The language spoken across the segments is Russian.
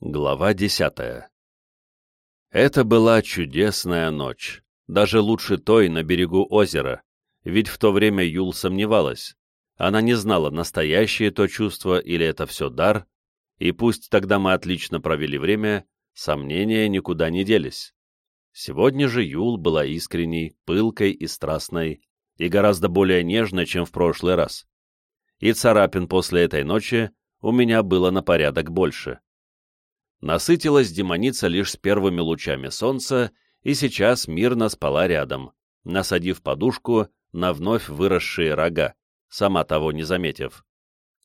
Глава десятая Это была чудесная ночь, даже лучше той на берегу озера, ведь в то время Юл сомневалась. Она не знала, настоящее то чувство или это все дар, и пусть тогда мы отлично провели время, сомнения никуда не делись. Сегодня же Юл была искренней, пылкой и страстной, и гораздо более нежной, чем в прошлый раз. И царапин после этой ночи у меня было на порядок больше. Насытилась демоница лишь с первыми лучами солнца и сейчас мирно спала рядом, насадив подушку на вновь выросшие рога, сама того не заметив.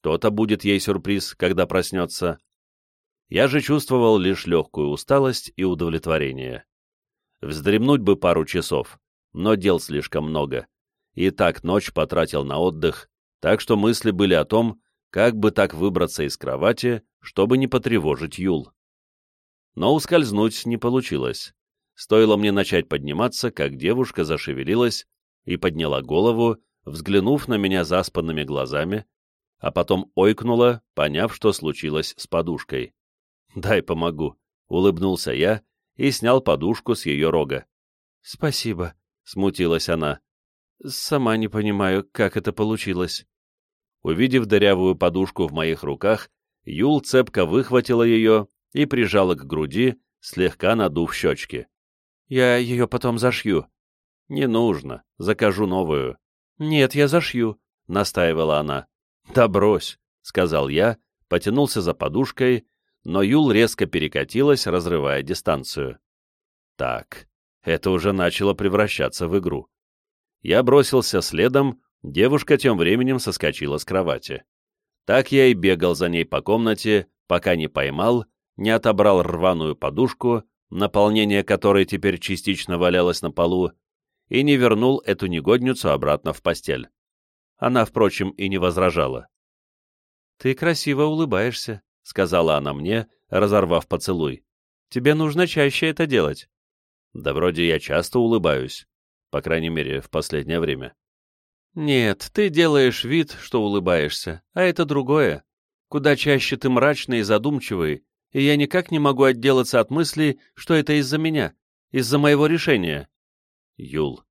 То-то будет ей сюрприз, когда проснется. Я же чувствовал лишь легкую усталость и удовлетворение. Вздремнуть бы пару часов, но дел слишком много. И так ночь потратил на отдых, так что мысли были о том, как бы так выбраться из кровати, чтобы не потревожить Юл но ускользнуть не получилось. Стоило мне начать подниматься, как девушка зашевелилась и подняла голову, взглянув на меня заспанными глазами, а потом ойкнула, поняв, что случилось с подушкой. «Дай помогу», — улыбнулся я и снял подушку с ее рога. «Спасибо», — смутилась она. «Сама не понимаю, как это получилось». Увидев дырявую подушку в моих руках, Юл цепко выхватила ее и прижала к груди, слегка надув щечки. «Я ее потом зашью». «Не нужно, закажу новую». «Нет, я зашью», — настаивала она. «Да брось», — сказал я, потянулся за подушкой, но Юл резко перекатилась, разрывая дистанцию. Так, это уже начало превращаться в игру. Я бросился следом, девушка тем временем соскочила с кровати. Так я и бегал за ней по комнате, пока не поймал не отобрал рваную подушку, наполнение которой теперь частично валялось на полу, и не вернул эту негодницу обратно в постель. Она, впрочем, и не возражала. «Ты красиво улыбаешься», — сказала она мне, разорвав поцелуй. «Тебе нужно чаще это делать». «Да вроде я часто улыбаюсь, по крайней мере, в последнее время». «Нет, ты делаешь вид, что улыбаешься, а это другое. Куда чаще ты мрачный и задумчивый, и я никак не могу отделаться от мысли, что это из-за меня, из-за моего решения. Юл,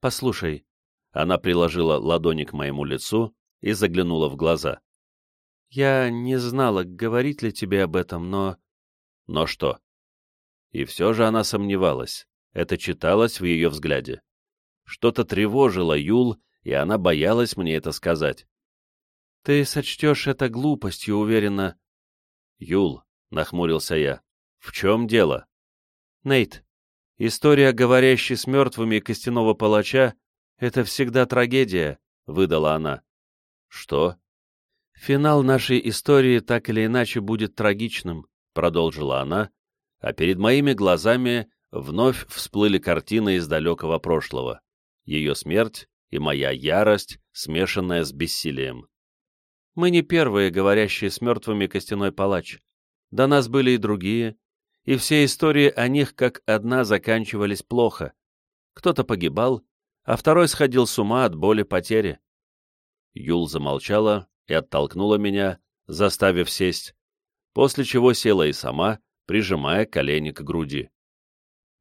послушай. Она приложила ладони к моему лицу и заглянула в глаза. Я не знала, говорить ли тебе об этом, но... Но что? И все же она сомневалась. Это читалось в ее взгляде. Что-то тревожило Юл, и она боялась мне это сказать. Ты сочтешь это глупостью, уверенно. Юл, — нахмурился я. «В чем дело?» «Нейт, история, говорящей с мертвыми костяного палача, это всегда трагедия», — выдала она. «Что?» «Финал нашей истории так или иначе будет трагичным», — продолжила она, а перед моими глазами вновь всплыли картины из далекого прошлого. Ее смерть и моя ярость, смешанная с бессилием. Мы не первые, говорящие с мертвыми костяной палач. До нас были и другие, и все истории о них как одна заканчивались плохо. Кто-то погибал, а второй сходил с ума от боли потери. Юл замолчала и оттолкнула меня, заставив сесть, после чего села и сама, прижимая колени к груди.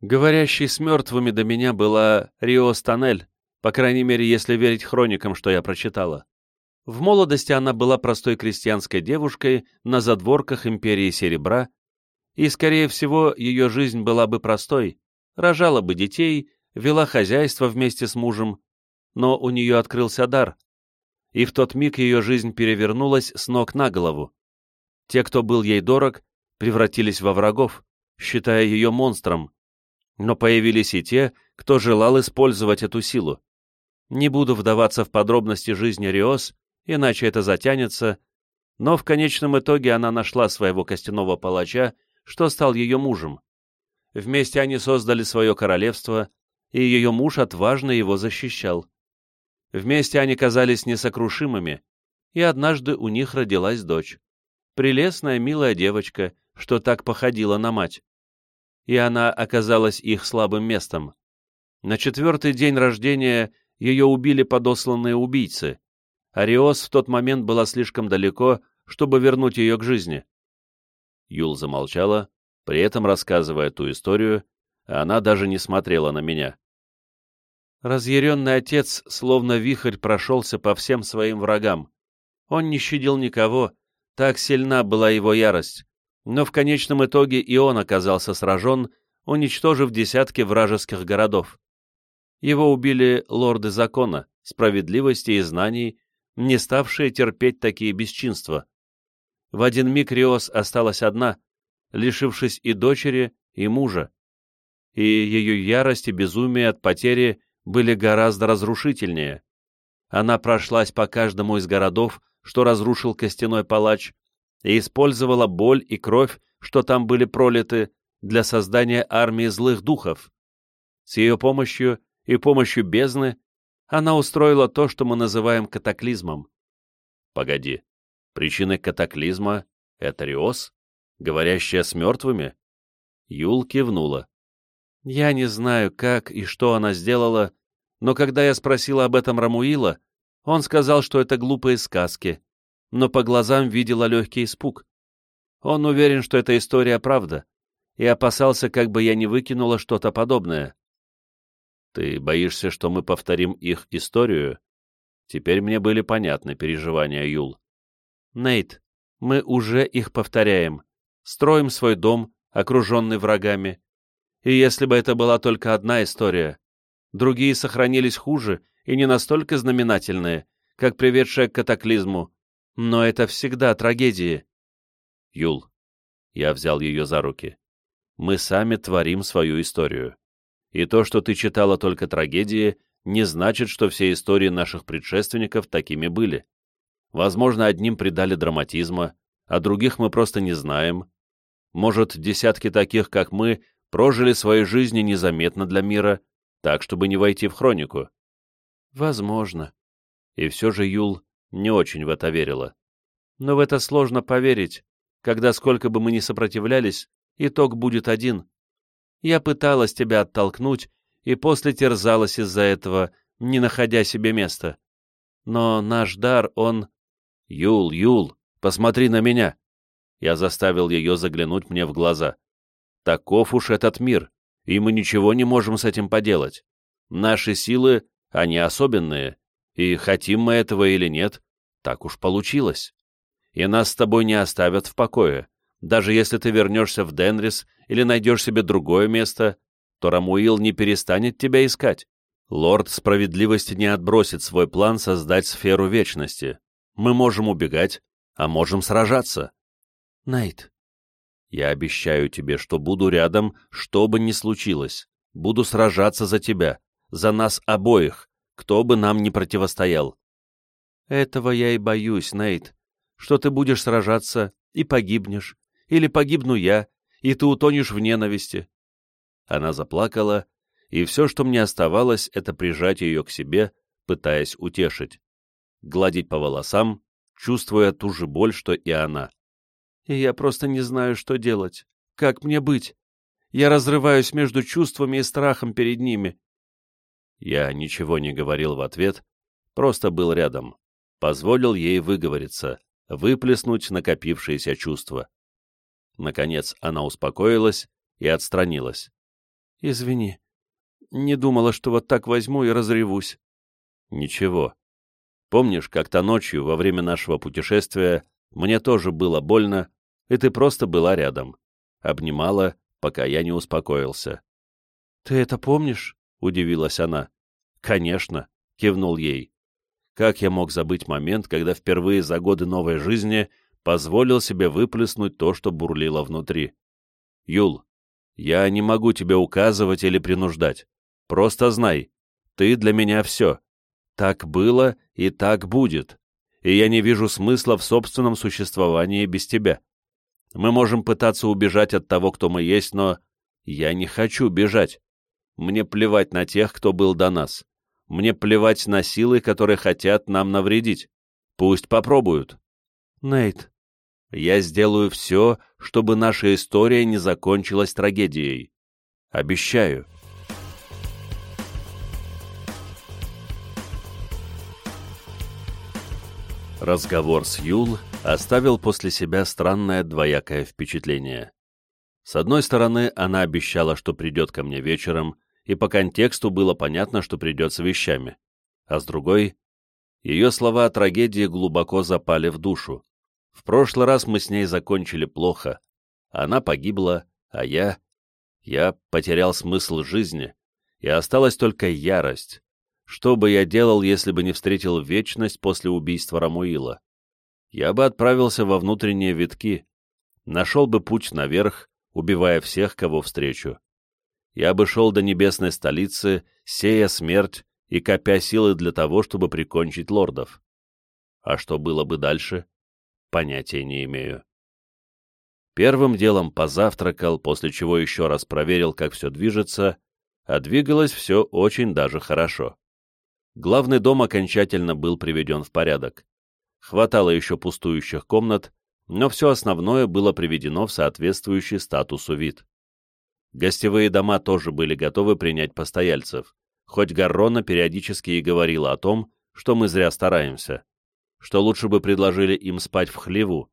Говорящей с мертвыми до меня была Рио Станель, по крайней мере, если верить хроникам, что я прочитала. В молодости она была простой крестьянской девушкой на задворках империи серебра, и, скорее всего, ее жизнь была бы простой, рожала бы детей, вела хозяйство вместе с мужем, но у нее открылся дар, и в тот миг ее жизнь перевернулась с ног на голову. Те, кто был ей дорог, превратились во врагов, считая ее монстром, но появились и те, кто желал использовать эту силу. Не буду вдаваться в подробности жизни Риос, иначе это затянется, но в конечном итоге она нашла своего костяного палача, что стал ее мужем. Вместе они создали свое королевство, и ее муж отважно его защищал. Вместе они казались несокрушимыми, и однажды у них родилась дочь. Прелестная, милая девочка, что так походила на мать. И она оказалась их слабым местом. На четвертый день рождения ее убили подосланные убийцы, Ариос в тот момент была слишком далеко, чтобы вернуть ее к жизни. Юл замолчала, при этом рассказывая ту историю, а она даже не смотрела на меня. Разъяренный отец, словно вихрь, прошелся по всем своим врагам. Он не щадил никого, так сильна была его ярость. Но в конечном итоге и он оказался сражен, уничтожив десятки вражеских городов. Его убили лорды закона, справедливости и знаний, не ставшие терпеть такие бесчинства. В один миг Риос осталась одна, лишившись и дочери, и мужа. И ее ярость и безумие от потери были гораздо разрушительнее. Она прошлась по каждому из городов, что разрушил костяной палач, и использовала боль и кровь, что там были пролиты, для создания армии злых духов. С ее помощью и помощью бездны она устроила то, что мы называем катаклизмом. Погоди, причиной катаклизма — это Риос, говорящая с мертвыми? Юл кивнула. Я не знаю, как и что она сделала, но когда я спросила об этом Рамуила, он сказал, что это глупые сказки, но по глазам видела легкий испуг. Он уверен, что эта история правда, и опасался, как бы я не выкинула что-то подобное. Ты боишься, что мы повторим их историю? Теперь мне были понятны переживания Юл. Нейт, мы уже их повторяем. Строим свой дом, окруженный врагами. И если бы это была только одна история, другие сохранились хуже и не настолько знаменательные, как приведшая к катаклизму, но это всегда трагедии. Юл, я взял ее за руки. Мы сами творим свою историю. И то, что ты читала только трагедии, не значит, что все истории наших предшественников такими были. Возможно, одним придали драматизма, а других мы просто не знаем. Может, десятки таких, как мы, прожили свои жизни незаметно для мира, так, чтобы не войти в хронику. Возможно. И все же Юл не очень в это верила. Но в это сложно поверить, когда сколько бы мы ни сопротивлялись, итог будет один. Я пыталась тебя оттолкнуть и после терзалась из-за этого, не находя себе места. Но наш дар, он... Юл, Юл, посмотри на меня. Я заставил ее заглянуть мне в глаза. Таков уж этот мир, и мы ничего не можем с этим поделать. Наши силы, они особенные, и хотим мы этого или нет, так уж получилось. И нас с тобой не оставят в покое. Даже если ты вернешься в Денрис или найдешь себе другое место, то Рамуил не перестанет тебя искать. Лорд Справедливости не отбросит свой план создать сферу вечности. Мы можем убегать, а можем сражаться. Найт, я обещаю тебе, что буду рядом, что бы ни случилось. Буду сражаться за тебя, за нас обоих, кто бы нам ни противостоял. Этого я и боюсь, Нейт, что ты будешь сражаться и погибнешь, или погибну я, и ты утонешь в ненависти. Она заплакала, и все, что мне оставалось, это прижать ее к себе, пытаясь утешить. Гладить по волосам, чувствуя ту же боль, что и она. И я просто не знаю, что делать. Как мне быть? Я разрываюсь между чувствами и страхом перед ними. Я ничего не говорил в ответ, просто был рядом. Позволил ей выговориться, выплеснуть накопившиеся чувства. Наконец она успокоилась и отстранилась. «Извини, не думала, что вот так возьму и разревусь». «Ничего. Помнишь, как-то ночью во время нашего путешествия мне тоже было больно, и ты просто была рядом. Обнимала, пока я не успокоился. «Ты это помнишь?» — удивилась она. «Конечно», — кивнул ей. Как я мог забыть момент, когда впервые за годы новой жизни позволил себе выплеснуть то, что бурлило внутри? «Юл, я не могу тебе указывать или принуждать. Просто знай, ты для меня все. Так было и так будет. И я не вижу смысла в собственном существовании без тебя. Мы можем пытаться убежать от того, кто мы есть, но я не хочу бежать. Мне плевать на тех, кто был до нас. Мне плевать на силы, которые хотят нам навредить. Пусть попробуют. Нейт, я сделаю все, чтобы наша история не закончилась трагедией. Обещаю. Разговор с Юл оставил после себя странное двоякое впечатление. С одной стороны, она обещала, что придет ко мне вечером, и по контексту было понятно, что придет с вещами. А с другой, ее слова о трагедии глубоко запали в душу. В прошлый раз мы с ней закончили плохо. Она погибла, а я... Я потерял смысл жизни, и осталась только ярость, что бы я делал, если бы не встретил вечность после убийства Рамуила? Я бы отправился во внутренние витки, нашел бы путь наверх, убивая всех, кого встречу. Я бы шел до небесной столицы, сея смерть и копя силы для того, чтобы прикончить лордов. А что было бы дальше? Понятия не имею. Первым делом позавтракал, после чего еще раз проверил, как все движется, а двигалось все очень даже хорошо главный дом окончательно был приведен в порядок. Хватало еще пустующих комнат, но все основное было приведено в соответствующий статусу вид. Гостевые дома тоже были готовы принять постояльцев, хоть Гаррона периодически и говорила о том, что мы зря стараемся, что лучше бы предложили им спать в хлеву,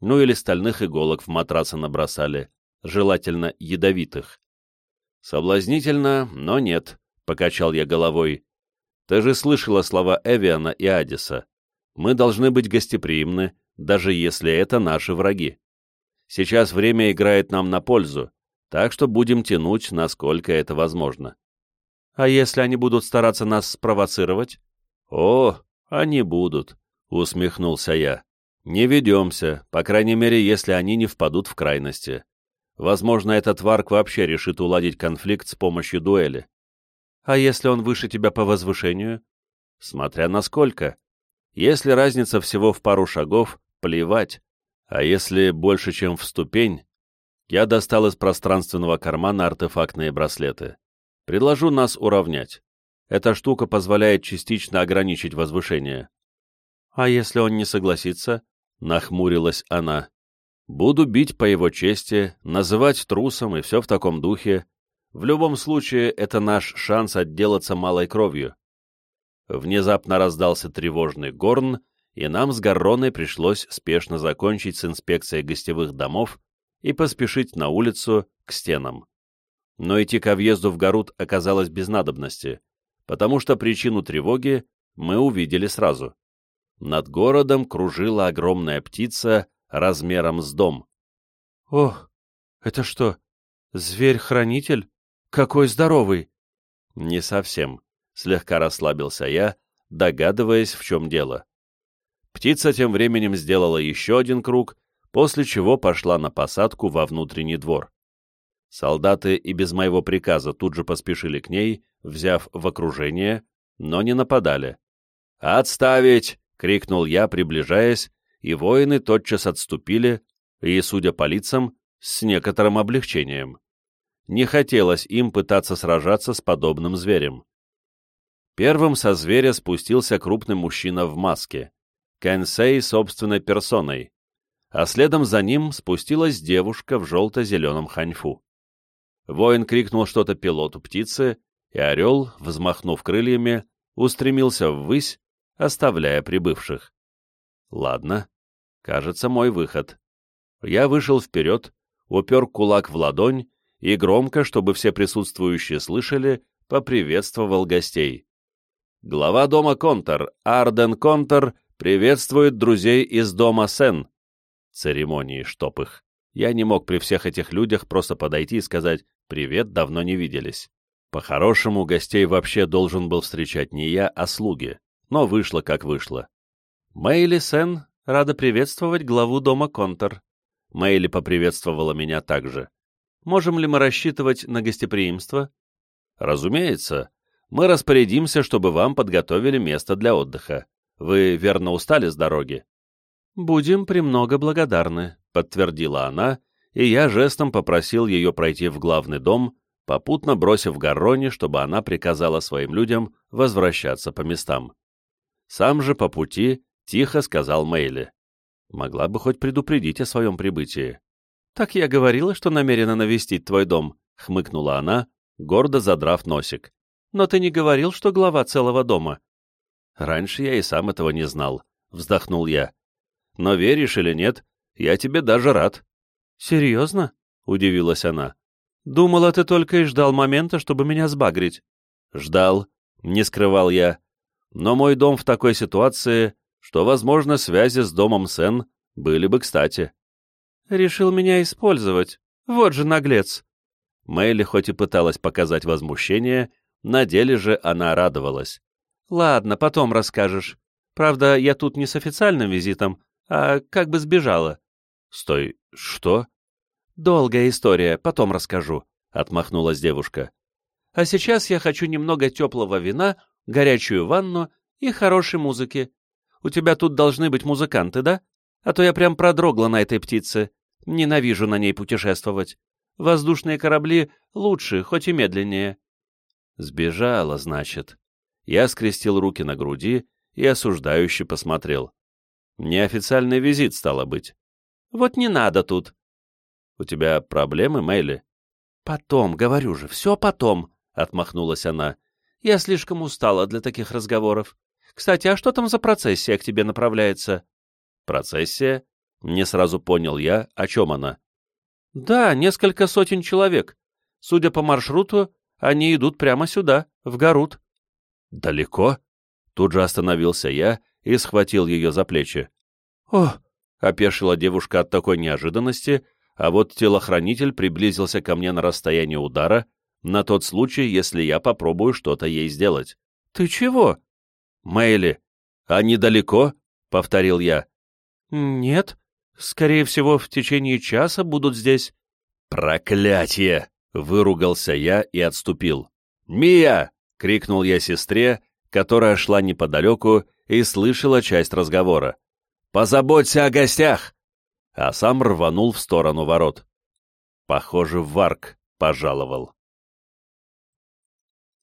ну или стальных иголок в матрасы набросали, желательно ядовитых. Соблазнительно, но нет, — покачал я головой, ты же слышала слова Эвиана и Адиса. Мы должны быть гостеприимны, даже если это наши враги. Сейчас время играет нам на пользу, так что будем тянуть, насколько это возможно. А если они будут стараться нас спровоцировать? О, они будут, усмехнулся я. Не ведемся, по крайней мере, если они не впадут в крайности. Возможно, этот варк вообще решит уладить конфликт с помощью дуэли. А если он выше тебя по возвышению? Смотря на сколько. Если разница всего в пару шагов, плевать. А если больше, чем в ступень, я достал из пространственного кармана артефактные браслеты. Предложу нас уравнять. Эта штука позволяет частично ограничить возвышение. А если он не согласится? Нахмурилась она. Буду бить по его чести, называть трусом и все в таком духе, в любом случае, это наш шанс отделаться малой кровью. Внезапно раздался тревожный горн, и нам с Гарроной пришлось спешно закончить с инспекцией гостевых домов и поспешить на улицу к стенам. Но идти ко въезду в Гарут оказалось без надобности, потому что причину тревоги мы увидели сразу. Над городом кружила огромная птица размером с дом. «Ох, это что, зверь-хранитель?» Какой здоровый!» «Не совсем», — слегка расслабился я, догадываясь, в чем дело. Птица тем временем сделала еще один круг, после чего пошла на посадку во внутренний двор. Солдаты и без моего приказа тут же поспешили к ней, взяв в окружение, но не нападали. «Отставить!» — крикнул я, приближаясь, и воины тотчас отступили, и, судя по лицам, с некоторым облегчением не хотелось им пытаться сражаться с подобным зверем. Первым со зверя спустился крупный мужчина в маске, Кэнсей собственной персоной, а следом за ним спустилась девушка в желто-зеленом ханьфу. Воин крикнул что-то пилоту птицы, и орел, взмахнув крыльями, устремился ввысь, оставляя прибывших. Ладно, кажется, мой выход. Я вышел вперед, упер кулак в ладонь и громко, чтобы все присутствующие слышали, поприветствовал гостей. Глава дома Контор, Арден Контор, приветствует друзей из дома Сен. Церемонии, чтоб их. Я не мог при всех этих людях просто подойти и сказать «Привет, давно не виделись». По-хорошему, гостей вообще должен был встречать не я, а слуги, но вышло как вышло. Мэйли Сен рада приветствовать главу дома Контор. Мэйли поприветствовала меня также. Можем ли мы рассчитывать на гостеприимство? Разумеется. Мы распорядимся, чтобы вам подготовили место для отдыха. Вы верно устали с дороги? Будем премного благодарны, подтвердила она, и я жестом попросил ее пройти в главный дом, попутно бросив Гарроне, чтобы она приказала своим людям возвращаться по местам. Сам же по пути тихо сказал Мэйли. Могла бы хоть предупредить о своем прибытии. «Так я говорила, что намерена навестить твой дом», — хмыкнула она, гордо задрав носик. «Но ты не говорил, что глава целого дома». «Раньше я и сам этого не знал», — вздохнул я. «Но веришь или нет, я тебе даже рад». «Серьезно?» — удивилась она. «Думала, ты только и ждал момента, чтобы меня сбагрить». «Ждал», — не скрывал я. «Но мой дом в такой ситуации, что, возможно, связи с домом Сен были бы кстати». «Решил меня использовать. Вот же наглец!» Мэйли хоть и пыталась показать возмущение, на деле же она радовалась. «Ладно, потом расскажешь. Правда, я тут не с официальным визитом, а как бы сбежала». «Стой, что?» «Долгая история, потом расскажу», — отмахнулась девушка. «А сейчас я хочу немного теплого вина, горячую ванну и хорошей музыки. У тебя тут должны быть музыканты, да? А то я прям продрогла на этой птице. Ненавижу на ней путешествовать. Воздушные корабли лучше, хоть и медленнее». «Сбежала, значит». Я скрестил руки на груди и осуждающе посмотрел. Неофициальный визит, стало быть. Вот не надо тут. У тебя проблемы, Мэйли? Потом, говорю же, все потом, — отмахнулась она. Я слишком устала для таких разговоров. Кстати, а что там за процессия к тебе направляется? Процессия? Не сразу понял я, о чем она. Да, несколько сотен человек. Судя по маршруту, они идут прямо сюда, в Гарут. Далеко? Тут же остановился я и схватил ее за плечи. «О!» — опешила девушка от такой неожиданности, а вот телохранитель приблизился ко мне на расстояние удара, на тот случай, если я попробую что-то ей сделать. «Ты чего?» «Мэйли, а недалеко?» — повторил я. «Нет. Скорее всего, в течение часа будут здесь». «Проклятие!» — выругался я и отступил. «Мия!» — крикнул я сестре, которая шла неподалеку и слышала часть разговора. «Позаботься о гостях!» А сам рванул в сторону ворот. Похоже, Варк пожаловал.